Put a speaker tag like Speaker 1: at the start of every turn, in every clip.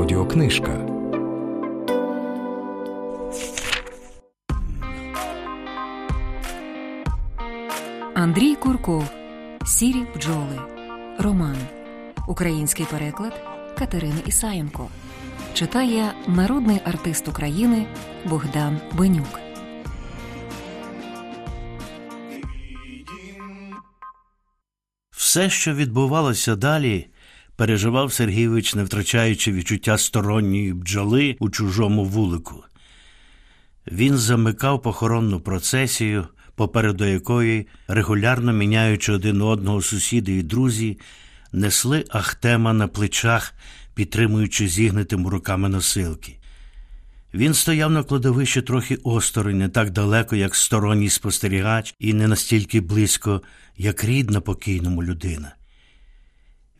Speaker 1: Аудіокнижка.
Speaker 2: Андрій Курков. Сірі бджоли. Роман. Український переклад Катерини Ісаєнко. Читає народний артист України Богдан Бенюк.
Speaker 3: Все, що відбувалося далі, переживав Сергійович, не втрачаючи відчуття сторонньої бджоли у чужому вулику. Він замикав похоронну процесію, попереду якої, регулярно міняючи один одного сусіди і друзі, несли Ахтема на плечах, підтримуючи зігнутими руками носилки. Він стояв на кладовищі трохи осторонь, не так далеко, як сторонній спостерігач, і не настільки близько, як рідна покійному людина.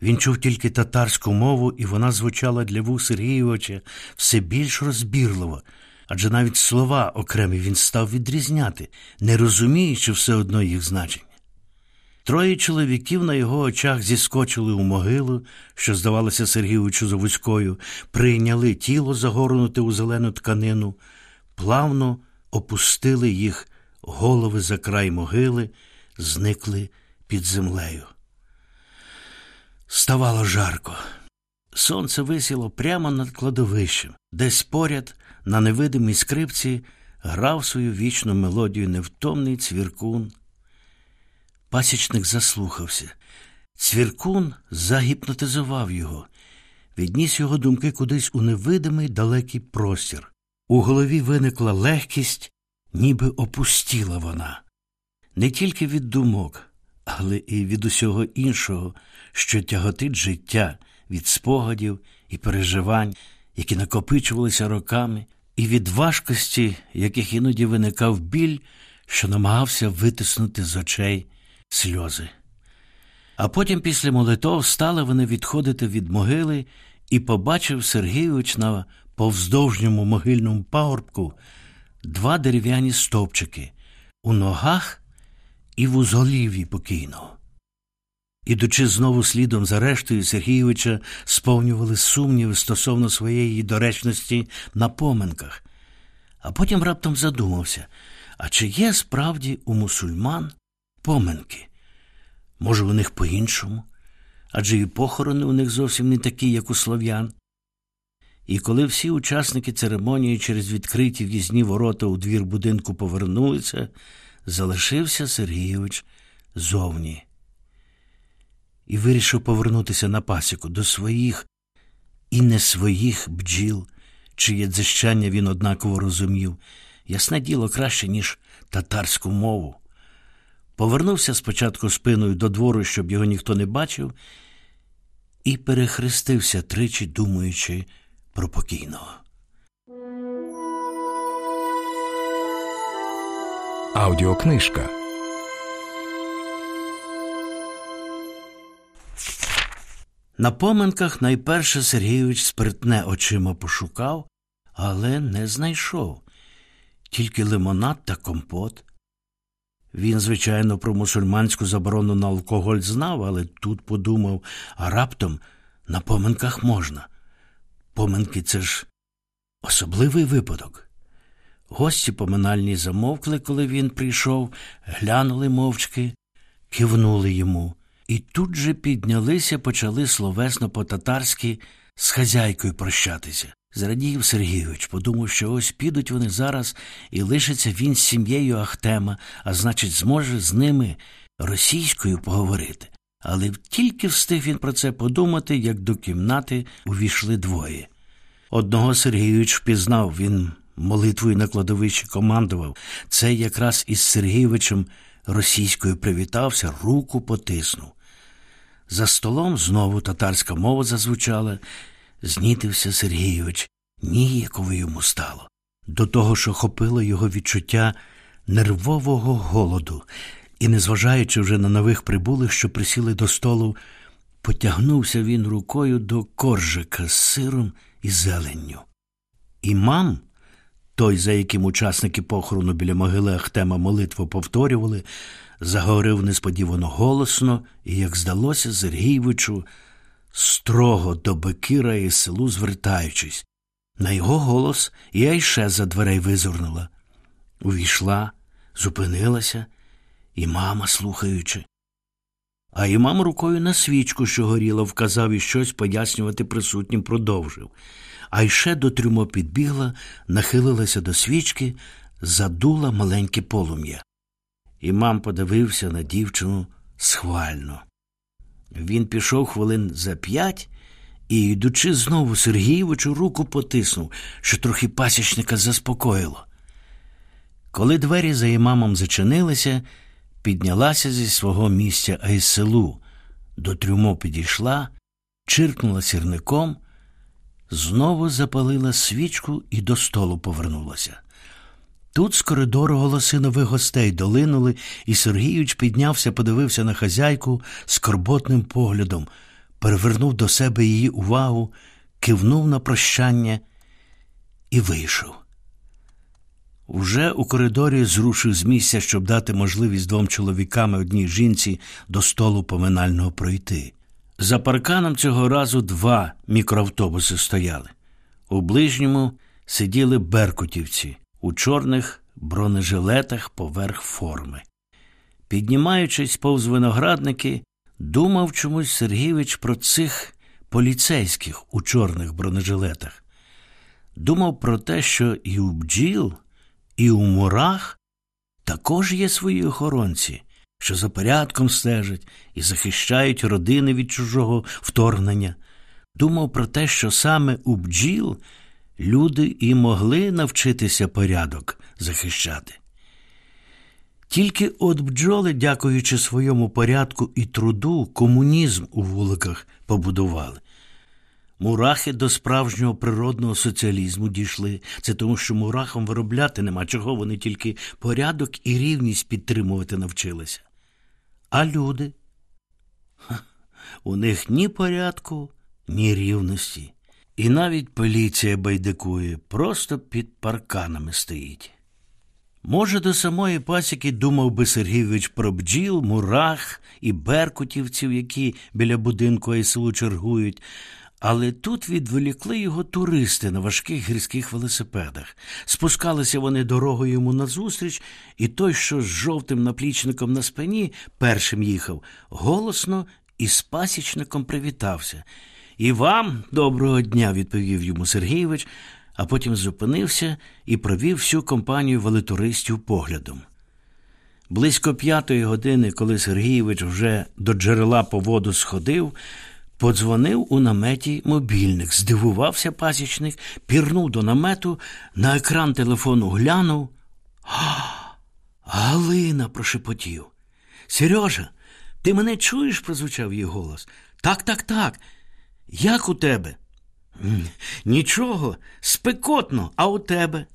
Speaker 3: Він чув тільки татарську мову, і вона звучала для вух Сергійовича все більш розбірливо, адже навіть слова окремі він став відрізняти, не розуміючи все одно їх значення. Троє чоловіків на його очах зіскочили у могилу, що здавалося Сергійовичу завузькою, прийняли тіло, загорнуте у зелену тканину, плавно опустили їх голови за край могили, зникли під землею. Ставало жарко. Сонце висіло прямо над кладовищем, десь поряд, на невидимій скрипці, грав свою вічну мелодію невтомний цвіркун. Пасічник заслухався. Цвіркун загіпнотизував його, відніс його думки кудись у невидимий далекий простір. У голові виникла легкість, ніби опустіла вона. Не тільки від думок, але і від усього іншого, що тяготить життя від спогадів і переживань, які накопичувалися роками, і від важкості, яких іноді виникав біль, що намагався витиснути з очей сльози. А потім, після молитов, стали вони відходити від могили і побачив Сергійович на повздовжньому могильному пагорбку два дерев'яні стовпчики у ногах і в узголів'ї покійного. Ідучи знову слідом за рештою Сергійовича, сповнювали сумніви стосовно своєї доречності на поминках, а потім раптом задумався а чи є справді у мусульман поминки? Може, у них по-іншому? Адже і похорони у них зовсім не такі, як у слов'ян. І коли всі учасники церемонії через відкриті в'їзні ворота у двір будинку повернулися, залишився Сергійович зовні і вирішив повернутися на пасіку до своїх і не своїх бджіл, чиє дзищання він однаково розумів, ясне діло краще, ніж татарську мову. Повернувся спочатку спиною до двору, щоб його ніхто не бачив, і перехрестився тричі, думаючи про покійного.
Speaker 1: Аудіокнижка.
Speaker 3: На поминках найперше Сергійович спиртне очима пошукав, але не знайшов тільки лимонад та компот. Він, звичайно, про мусульманську заборону на алкоголь знав, але тут подумав, а раптом на поминках можна. Поминки це ж особливий випадок. Гості поминальні замовкли, коли він прийшов, глянули мовчки, кивнули йому. І тут же піднялися, почали словесно по-татарськи з хазяйкою прощатися. Зрадів Сергійович, подумав, що ось підуть вони зараз і лишиться він з сім'єю Ахтема, а значить, зможе з ними російською поговорити. Але тільки встиг він про це подумати, як до кімнати увійшли двоє. Одного Сергійович впізнав, він молитвою на кладовищі командував. Це якраз із Сергійовичем російською привітався, руку потиснув. За столом знову татарська мова зазвучала, знітився Сергійович, ніяково йому стало. До того, що хопило його відчуття нервового голоду, і, незважаючи вже на нових прибулих, що присіли до столу, потягнувся він рукою до коржика з сиром і зеленню. Імам, той, за яким учасники похорону біля могили Ахтема молитву повторювали, заговорив несподівано голосно і, як здалося, Сергійовичу, строго до Бекіра і селу звертаючись. На його голос і Айше за дверей визирнула. Увійшла, зупинилася, і мама, слухаючи. А імам рукою на свічку, що горіла, вказав і щось пояснювати присутнім продовжив. Айше до трюмо підбігла, нахилилася до свічки, задула маленьке полум'я. Імам подивився на дівчину схвально. Він пішов хвилин за п'ять і, йдучи знову Сергійовичу, руку потиснув, що трохи пасічника заспокоїло. Коли двері за імамом зачинилися, піднялася зі свого місця Айселу, до трюмо підійшла, чиркнула сірником, знову запалила свічку і до столу повернулася. Тут з коридору голоси нових гостей долинули, і Сергійович піднявся, подивився на хазяйку скорботним поглядом, перевернув до себе її увагу, кивнув на прощання і вийшов. Уже у коридорі зрушив з місця, щоб дати можливість двом чоловікам одній жінці до столу поминального пройти. За парканом цього разу два мікроавтобуси стояли. У ближньому сиділи беркутівці у чорних бронежилетах поверх форми. Піднімаючись повз виноградники, думав чомусь Сергійович про цих поліцейських у чорних бронежилетах. Думав про те, що і у бджіл, і у мурах також є свої охоронці, що за порядком стежать і захищають родини від чужого вторгнення. Думав про те, що саме у бджіл люди і могли навчитися порядок захищати. Тільки от бджоли, дякуючи своєму порядку і труду, комунізм у вуликах побудували. Мурахи до справжнього природного соціалізму дійшли. Це тому, що мурахам виробляти нема чого, вони тільки порядок і рівність підтримувати навчилися. А люди? У них ні порядку, ні рівності. І навіть поліція байдикує, просто під парканами стоїть. Може, до самої пасіки думав би Сергійович про бджіл, мурах і беркутівців, які біля будинку Айсу чергують, але тут відволікли його туристи на важких гірських велосипедах. Спускалися вони дорогою йому назустріч, і той, що з жовтим наплічником на спині, першим їхав, голосно і з пасічником привітався. І вам доброго дня, відповів йому Сергійович, а потім зупинився і провів всю компанію велетуристів поглядом. Близько п'ятої години, коли Сергійович вже до джерела по воду сходив, подзвонив у наметі мобільник, здивувався пасічник, пірнув до намету, на екран телефону глянув. Галина прошепотів. Сережа, ти мене чуєш? прозвучав її голос. Так, так, так. Як у тебе? Нічого, спекотно, а у тебе?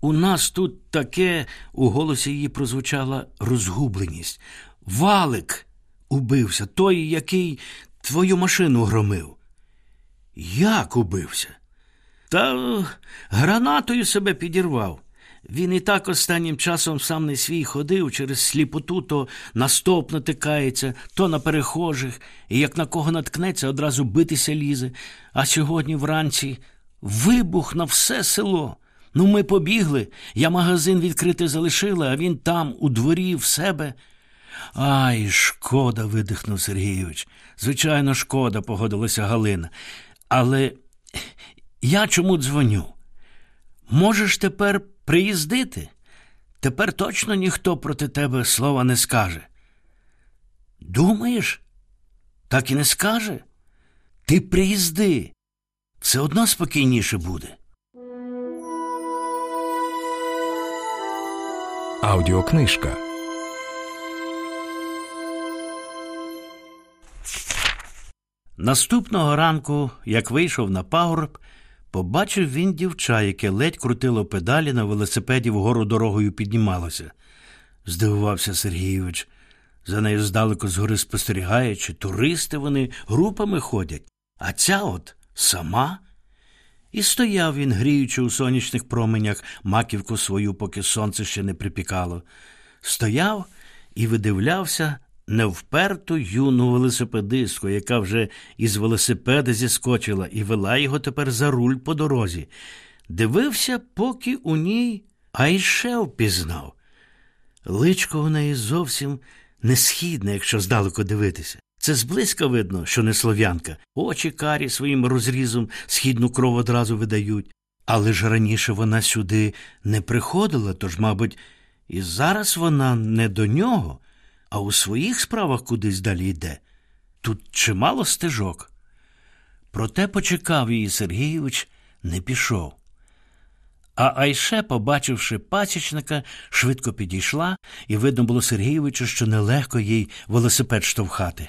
Speaker 3: У нас тут таке, у голосі її прозвучала розгубленість. Валик убився, той, який твою машину громив. Як убився? Та гранатою себе підірвав. Він і так останнім часом сам не свій ходив через сліпоту, то на стоп натикається, то на перехожих, і як на кого наткнеться, одразу битися лізе. А сьогодні вранці вибух на все село. Ну, ми побігли. Я магазин відкрити залишила, а він там, у дворі, в себе. Ай, шкода, видихнув Сергійович. Звичайно, шкода, погодилася Галина. Але я чому дзвоню? Можеш тепер приїздити? Тепер точно ніхто проти тебе слова не скаже. Думаєш? Так і не скаже? Ти приїзди. Все одно спокійніше буде.
Speaker 1: Аудіокнижка.
Speaker 3: Наступного ранку, як вийшов на пагорб, побачив він дівча, яке ледь крутило педалі на велосипеді вгору дорогою піднімалося. Здивувався Сергійович. За нею здалеку згори спостерігаючи, туристи вони групами ходять, а ця от сама. І стояв він, гріючи у сонячних променях маківку свою, поки сонце ще не припікало. Стояв і видивлявся невперту юну велосипедистку, яка вже із велосипеда зіскочила і вела його тепер за руль по дорозі. Дивився, поки у ній Айше впізнав. Личко у неї зовсім не східне, якщо здалеку дивитися. Це зблизька видно, що не слов'янка. Очі карі своїм розрізом східну кров одразу видають. Але ж раніше вона сюди не приходила, тож, мабуть, і зараз вона не до нього, а у своїх справах кудись далі йде. Тут чимало стежок. Проте почекав її Сергійович, не пішов. А Айше, побачивши пасічника, швидко підійшла, і видно було Сергійовичу, що нелегко їй велосипед штовхати.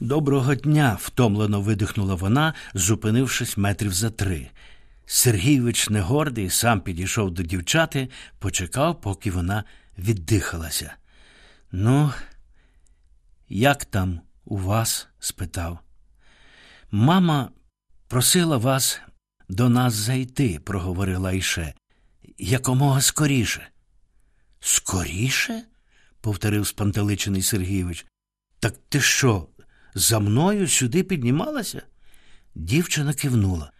Speaker 3: Доброго дня, втомлено видихнула вона, зупинившись метрів за три. Сергійович негордий сам підійшов до дівчати, почекав, поки вона віддихалася. Ну, як там у вас? спитав. Мама просила вас до нас зайти, проговорила Іше. Якомога скоріше. Скоріше? повторив спантеличений Сергійович. Так ти що, за мною сюди піднімалася? Дівчина кивнула.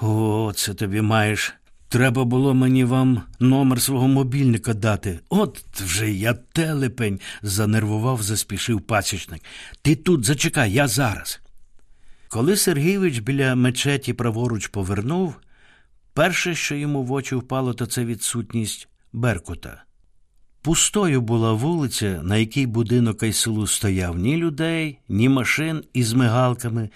Speaker 3: О, це тобі маєш. Треба було мені вам номер свого мобільника дати. От вже я телепень, занервував, заспішив пасічник. Ти тут зачекай, я зараз. Коли Сергійович біля мечеті праворуч повернув, перше, що йому в очі впало, то це відсутність Беркута. Пустою була вулиця, на якій будинок Айселу стояв ні людей, ні машин із мигалками.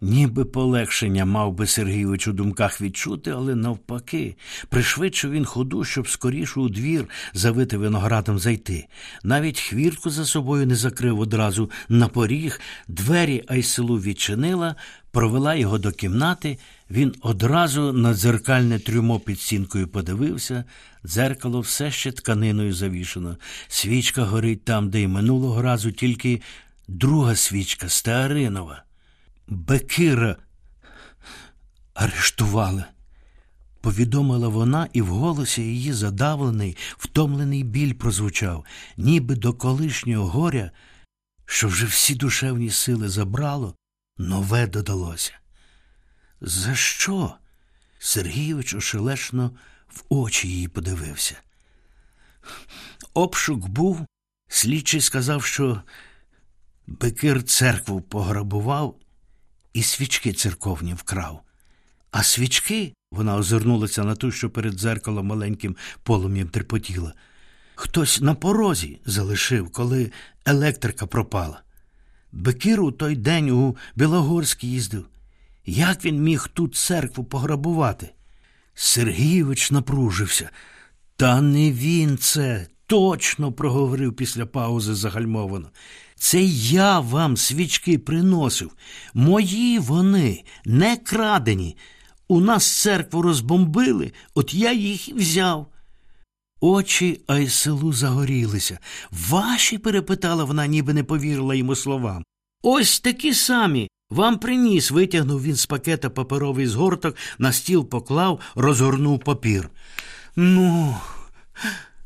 Speaker 3: Ніби полегшення мав би Сергійович у думках відчути, але навпаки, пришвидшив він ходу, щоб скоріше у двір завити виноградом зайти. Навіть хвіртку за собою не закрив одразу на поріг, двері Айселу відчинила, провела його до кімнати. Він одразу на дзеркальне трюмо під стінкою подивився, дзеркало все ще тканиною завішено. Свічка горить там, де й минулого разу, тільки друга свічка стеаринова. Бекира арештували, повідомила вона, і в голосі її задавлений, втомлений біль прозвучав, ніби до колишнього горя, що вже всі душевні сили забрало, нове додалося. За що? Сергійович ошелешно в очі її подивився. Обшук був, слідчий сказав, що Бекир церкву пограбував і свічки церковні вкрав. А свічки, вона озирнулася на ту, що перед дзеркалом маленьким полум'ям терпотіла. Хтось на порозі залишив, коли електрика пропала. Бекир у той день у Білогорськ їздив. Як він міг тут церкву пограбувати? Сергійович напружився. Та не він це, точно проговорив після паузи загальмовано. Це я вам свічки приносив. Мої вони не крадені. У нас церкву розбомбили, от я їх і взяв. Очі Айселу загорілися. Ваші? перепитала вона, ніби не повірила йому словам. Ось такі самі. Вам приніс, витягнув він з пакета паперовий згорток, на стіл поклав, розгорнув папір. Ну,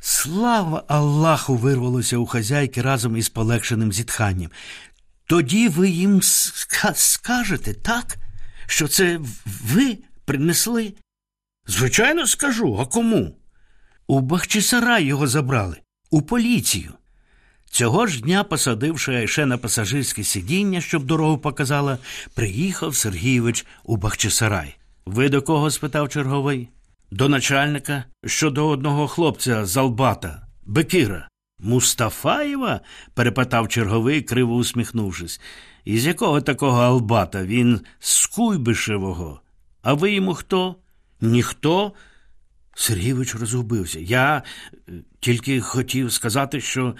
Speaker 3: слава Аллаху! вирвалося у хазяйки разом із полегшеним зітханням. Тоді ви їм скажете, так? Що це ви принесли? Звичайно, скажу, а кому? У Бахчисарай його забрали, у поліцію. Цього ж дня, посадивши Айше на пасажирське сидіння, щоб дорогу показала, приїхав Сергійович у Бахчисарай. Ви до кого? спитав черговий. До начальника щодо одного хлопця з Албата, Бекира. Мустафаєва? перепитав черговий, криво усміхнувшись. Із якого такого Албата? Він з Куйбишевого. А ви йому хто? Ніхто? Сергійович розгубився. Я е, тільки хотів сказати, що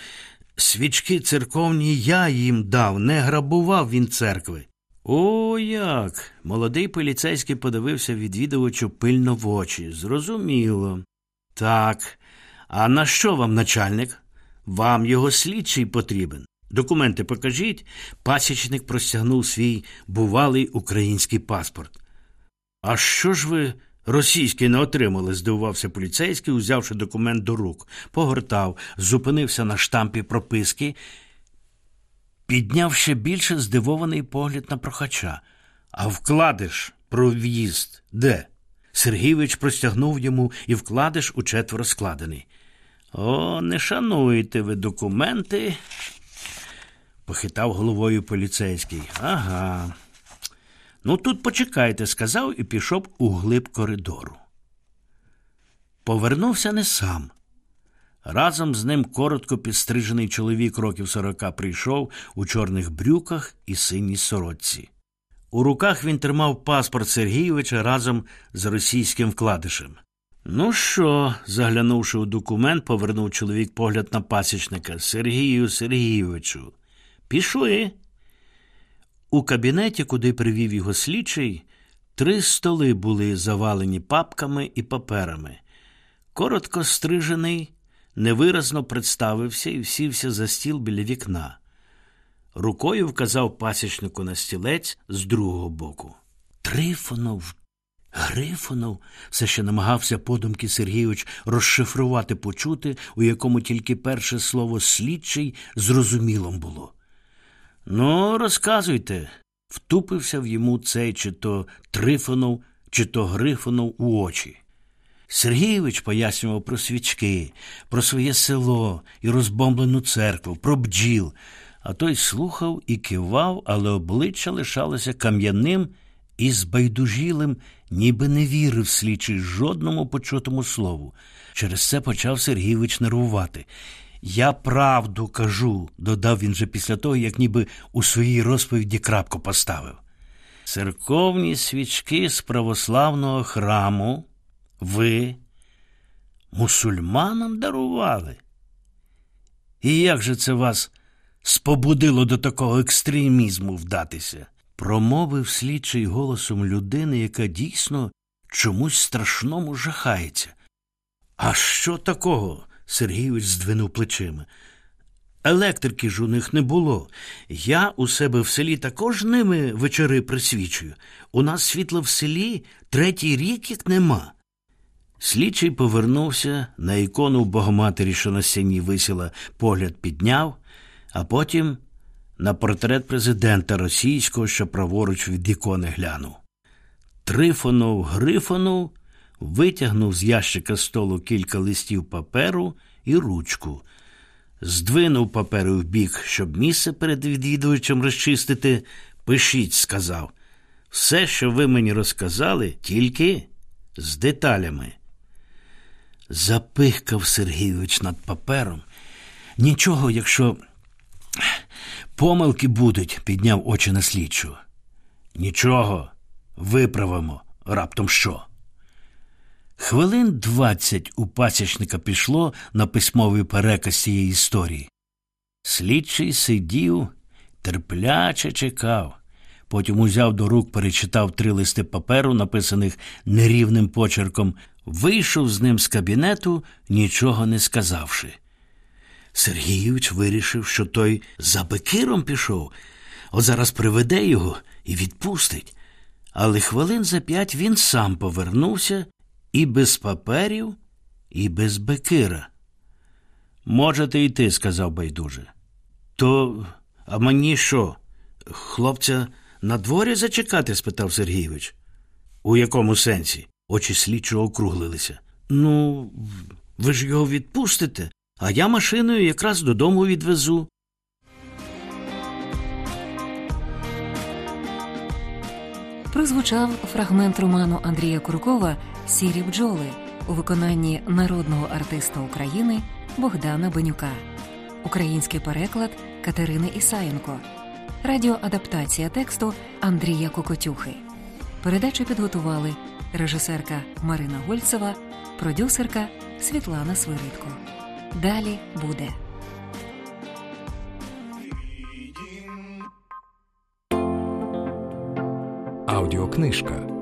Speaker 3: свічки церковні я їм дав, не грабував він церкви. О, як. Молодий поліцейський подивився відвідувачу пильно в очі. Зрозуміло. Так. А на що вам начальник? Вам його слідчий потрібен. Документи покажіть. Пасічник простягнув свій бувалий український паспорт. А що ж ви Російський не отримали, здивувався поліцейський, узявши документ до рук, погортав, зупинився на штампі прописки, підняв ще більше здивований погляд на прохача. А вкладиш про в'їзд де? Сергійович простягнув йому і вкладиш у четверо складений. О, не шануєте ви документи, похитав головою поліцейський. Ага. Ну, тут почекайте, сказав і пішов у глиб коридору. Повернувся не сам. Разом з ним коротко підстрижений чоловік років сорока прийшов у чорних брюках і синій сорочці. У руках він тримав паспорт Сергійовича разом з російським вкладишем. Ну що, заглянувши у документ, повернув чоловік погляд на пасічника Сергію Сергійовичу. Пішли. У кабінеті, куди привів його слідчий, три столи були завалені папками і паперами. Коротко стрижений, невиразно представився і сівся за стіл біля вікна. Рукою вказав пасічнику на стілець з другого боку. Трифонов, Грифонов, все ще намагався подумки Сергійович розшифрувати почути, у якому тільки перше слово слідчий зрозумілом було. Ну, розказуйте, втупився в йому цей чи то Трифонов, чи то Грифонов у очі. Сергійович пояснював про свічки, про своє село і розбомблену церкву, про бджіл, а той слухав і кивав, але обличчя лишалося кам'яним і збайдужілим, ніби не вірив слідчий жодному почутому слову. Через це почав Сергійович нервувати. Я правду кажу, додав він же після того, як ніби у своїй розповіді крапку поставив. Церковні свічки з православного храму ви мусульманам дарували. І як же це вас спобудило до такого екстремізму вдатися? Промовив слідчий голосом людини, яка дійсно чомусь страшному жахається. А що такого? Сергійович здвинув плечима. Електрики ж у них не було. Я у себе в селі також ними вечори присвічую. У нас світла в селі третій рік як нема. Слідчий повернувся на ікону Богоматері, що на стіні висіла, погляд підняв, а потім на портрет президента російського, що праворуч від ікони глянув. Трифонов Грифонов витягнув з ящика столу кілька листів паперу і ручку, здвинув паперу в бік, щоб місце перед відвідувачем розчистити. Пишіть, сказав. Все, що ви мені розказали, тільки з деталями. Запихкав Сергійович над папером. Нічого, якщо помилки будуть, підняв очі на слідчу. Нічого, виправимо раптом що. Хвилин двадцять у пасічника пішло на письмовий переказ цієї історії. Слідчий сидів, терпляче чекав. Потім узяв до рук, перечитав три листи паперу, написаних нерівним почерком, вийшов з ним з кабінету, нічого не сказавши. Сергійович вирішив, що той за бекиром пішов, от зараз приведе його і відпустить. Але хвилин за п'ять він сам повернувся і без паперів, і без бекира. Можете йти, сказав байдуже. То, а мені що? Хлопця на дворі зачекати? спитав Сергійович. У якому сенсі? Очі слідчого округлилися. Ну, ви ж його відпустите, а я машиною якраз додому відвезу.
Speaker 2: Прозвучав фрагмент роману Андрія Куркова Сірі бджоли у виконанні народного артиста України Богдана Бенюка, український переклад Катерини Ісаєнко, радіоадаптація тексту Андрія Кокотюхи. Передачу підготували режисерка Марина Гольцева, продюсерка Світлана Свиридко. Далі буде.
Speaker 1: Аудіокнижка.